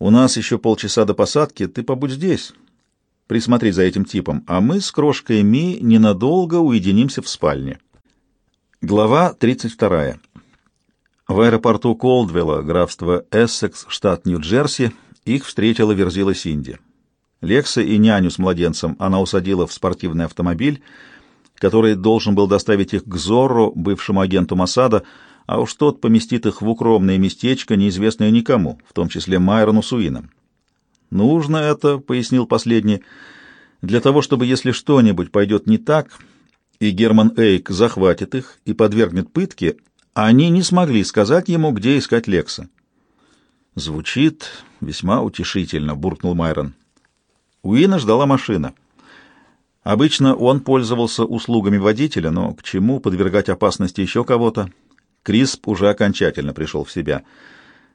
У нас еще полчаса до посадки, ты побудь здесь. Присмотри за этим типом, а мы с крошкой Ми ненадолго уединимся в спальне. Глава 32. В аэропорту Колдвелла, графство Эссекс, штат Нью-Джерси, их встретила Верзила Синди. Лекса и няню с младенцем она усадила в спортивный автомобиль, который должен был доставить их к Зорро, бывшему агенту Масада, а уж тот поместит их в укромное местечко, неизвестное никому, в том числе Майрону Суинам. «Нужно это», — пояснил последний, — «для того, чтобы, если что-нибудь пойдет не так, и Герман Эйк захватит их и подвергнет пытке, они не смогли сказать ему, где искать Лекса». «Звучит весьма утешительно», — буркнул Майрон. Уина ждала машина. Обычно он пользовался услугами водителя, но к чему подвергать опасности еще кого-то? Крисп уже окончательно пришел в себя —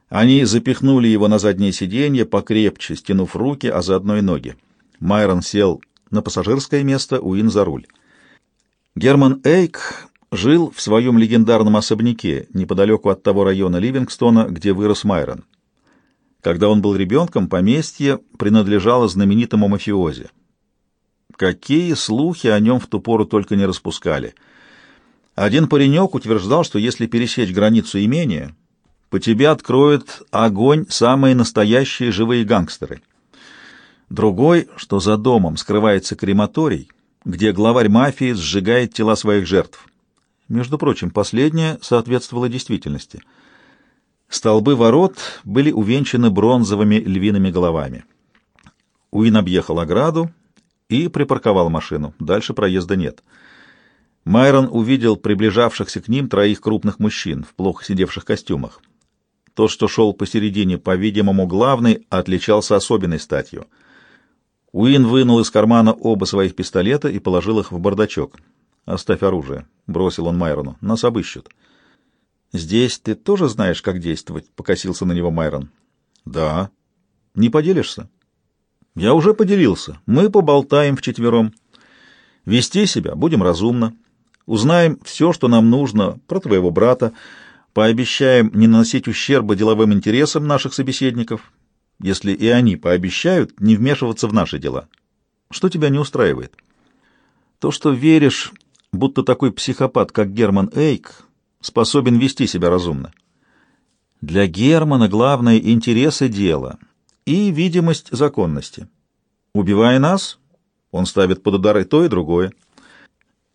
они запихнули его на заднее сиденье, покрепче стянув руки, а заодно и ноги. Майрон сел на пассажирское место, Уин за руль. Герман Эйк жил в своем легендарном особняке неподалеку от того района Ливингстона, где вырос Майрон. Когда он был ребенком, поместье принадлежало знаменитому мафиози. Какие слухи о нем в ту пору только не распускали. Один паренек утверждал, что если пересечь границу имения, по тебе откроют огонь самые настоящие живые гангстеры. Другой, что за домом скрывается крематорий, где главарь мафии сжигает тела своих жертв. Между прочим, последнее соответствовало действительности. Столбы ворот были увенчаны бронзовыми львиными головами. Уин объехал ограду и припарковал машину. Дальше проезда нет. Майрон увидел приближавшихся к ним троих крупных мужчин в плохо сидевших костюмах. Тот, что шел посередине, по-видимому, главный, отличался особенной статью. Уин вынул из кармана оба своих пистолета и положил их в бардачок. «Оставь оружие», — бросил он Майрону. «Нас обыщут». «Здесь ты тоже знаешь, как действовать?» — покосился на него Майрон. «Да». «Не поделишься?» «Я уже поделился. Мы поболтаем вчетвером. Вести себя будем разумно. Узнаем все, что нам нужно про твоего брата, Пообещаем не наносить ущерба деловым интересам наших собеседников, если и они пообещают не вмешиваться в наши дела. Что тебя не устраивает? То, что веришь, будто такой психопат, как Герман Эйк, способен вести себя разумно. Для Германа главное — интересы дела и видимость законности. Убивая нас, он ставит под удар и то, и другое.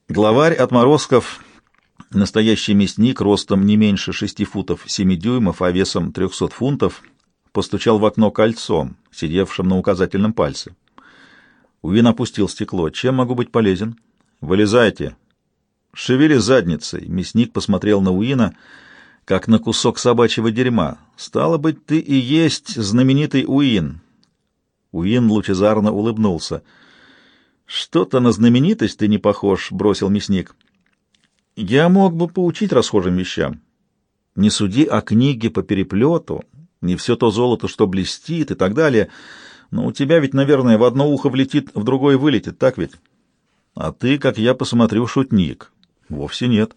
Главарь отморозков Настоящий мясник ростом не меньше шести футов семи дюймов, а весом трехсот фунтов, постучал в окно кольцом, сидевшим на указательном пальце. Уин опустил стекло. «Чем могу быть полезен?» «Вылезайте!» «Шевели задницей!» Мясник посмотрел на Уина, как на кусок собачьего дерьма. «Стало быть, ты и есть знаменитый Уин!» Уин лучезарно улыбнулся. «Что-то на знаменитость ты не похож», — бросил мясник. Я мог бы поучить расхожим вещам. Не суди о книге по переплету, не все то золото, что блестит и так далее. Но у тебя ведь, наверное, в одно ухо влетит, в другое вылетит, так ведь? А ты, как я посмотрю, шутник. Вовсе нет.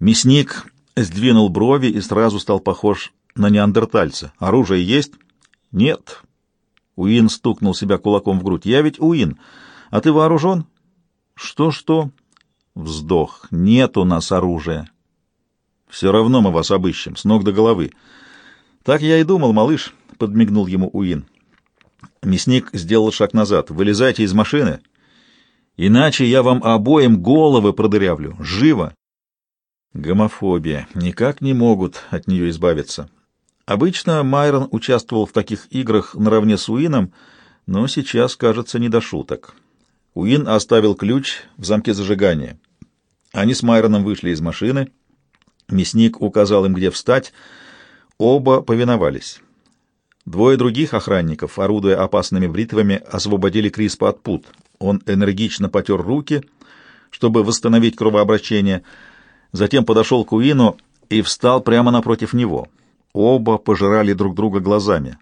Мясник сдвинул брови и сразу стал похож на неандертальца. Оружие есть? Нет. Уин стукнул себя кулаком в грудь. Я ведь Уин. А ты вооружен? Что-что? Вздох. Нет у нас оружия. Все равно мы вас обыщем, с ног до головы. Так я и думал, малыш, — подмигнул ему Уин. Мясник сделал шаг назад. Вылезайте из машины, иначе я вам обоим головы продырявлю. Живо! Гомофобия. Никак не могут от нее избавиться. Обычно Майрон участвовал в таких играх наравне с Уином, но сейчас, кажется, не до шуток. Уин оставил ключ в замке зажигания. Они с Майроном вышли из машины. Мясник указал им, где встать. Оба повиновались. Двое других охранников, орудуя опасными бритвами, освободили Криспа от пут. Он энергично потер руки, чтобы восстановить кровообращение, затем подошел к Уину и встал прямо напротив него. Оба пожирали друг друга глазами.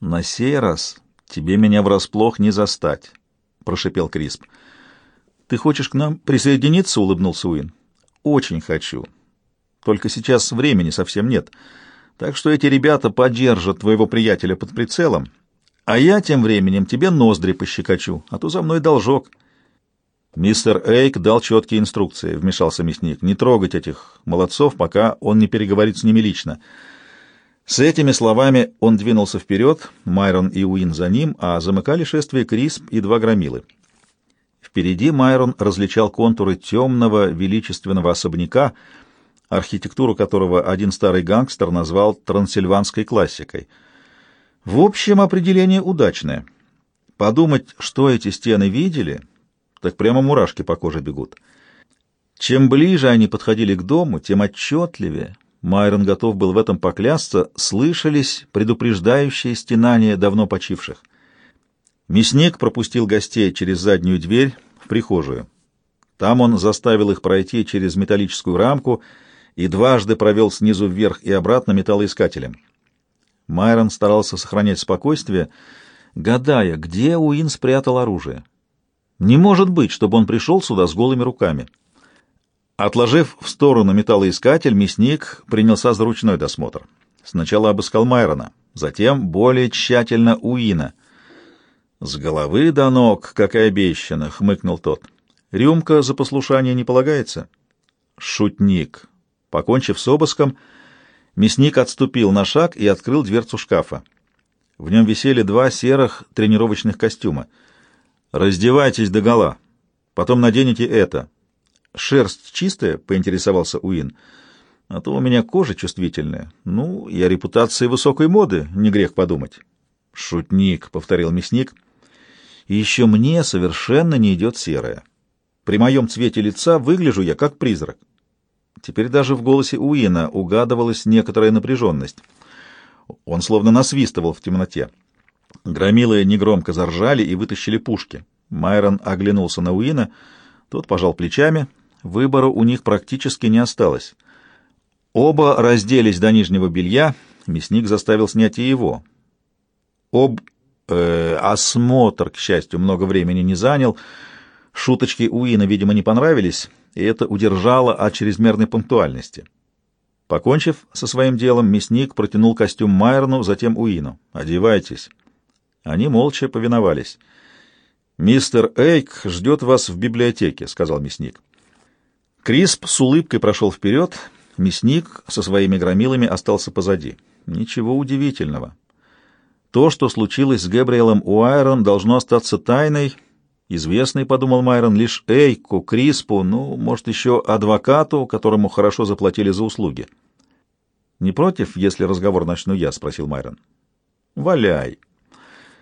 «На сей раз тебе меня врасплох не застать», — прошипел Крисп. «Ты хочешь к нам присоединиться?» — улыбнулся Уин. «Очень хочу. Только сейчас времени совсем нет. Так что эти ребята поддержат твоего приятеля под прицелом, а я тем временем тебе ноздри пощекочу, а то за мной должок». Мистер Эйк дал четкие инструкции, вмешался мясник, не трогать этих молодцов, пока он не переговорит с ними лично. С этими словами он двинулся вперед, Майрон и Уин за ним, а замыкали шествие Крисп и два громилы. Впереди Майрон различал контуры темного величественного особняка, архитектуру которого один старый гангстер назвал трансильванской классикой. В общем, определение удачное. Подумать, что эти стены видели, так прямо мурашки по коже бегут. Чем ближе они подходили к дому, тем отчетливее, Майрон готов был в этом поклясться, слышались предупреждающие стенания давно почивших. Мясник пропустил гостей через заднюю дверь в прихожую. Там он заставил их пройти через металлическую рамку и дважды провел снизу вверх и обратно металлоискателем. Майрон старался сохранять спокойствие, гадая, где Уин спрятал оружие. Не может быть, чтобы он пришел сюда с голыми руками. Отложив в сторону металлоискатель, мясник принялся за ручной досмотр. Сначала обыскал Майрона, затем более тщательно Уина. «С головы до ног, как и обещано», — хмыкнул тот. «Рюмка за послушание не полагается?» «Шутник». Покончив с обыском, мясник отступил на шаг и открыл дверцу шкафа. В нем висели два серых тренировочных костюма. «Раздевайтесь догола, потом наденете это». «Шерсть чистая?» — поинтересовался Уин. «А то у меня кожа чувствительная. Ну, я репутации высокой моды, не грех подумать». «Шутник», — повторил мясник. «И еще мне совершенно не идет серая. При моем цвете лица выгляжу я как призрак». Теперь даже в голосе Уина угадывалась некоторая напряженность. Он словно насвистывал в темноте. Громилы негромко заржали и вытащили пушки. Майрон оглянулся на Уина. Тот пожал плечами, Выбора у них практически не осталось. Оба разделись до нижнего белья, мясник заставил снять и его. Об... Э, осмотр, к счастью, много времени не занял. Шуточки Уина, видимо, не понравились, и это удержало от чрезмерной пунктуальности. Покончив со своим делом, мясник протянул костюм Майерну, затем Уину. «Одевайтесь». Они молча повиновались. «Мистер Эйк ждет вас в библиотеке», — сказал мясник. Крисп с улыбкой прошел вперед, мясник со своими громилами остался позади. Ничего удивительного. То, что случилось с Габриэлом Уайрон, должно остаться тайной, известной, подумал Майрон, лишь Эйку, Криспу, ну, может, еще адвокату, которому хорошо заплатили за услуги. «Не против, если разговор начну я?» — спросил Майрон. «Валяй!»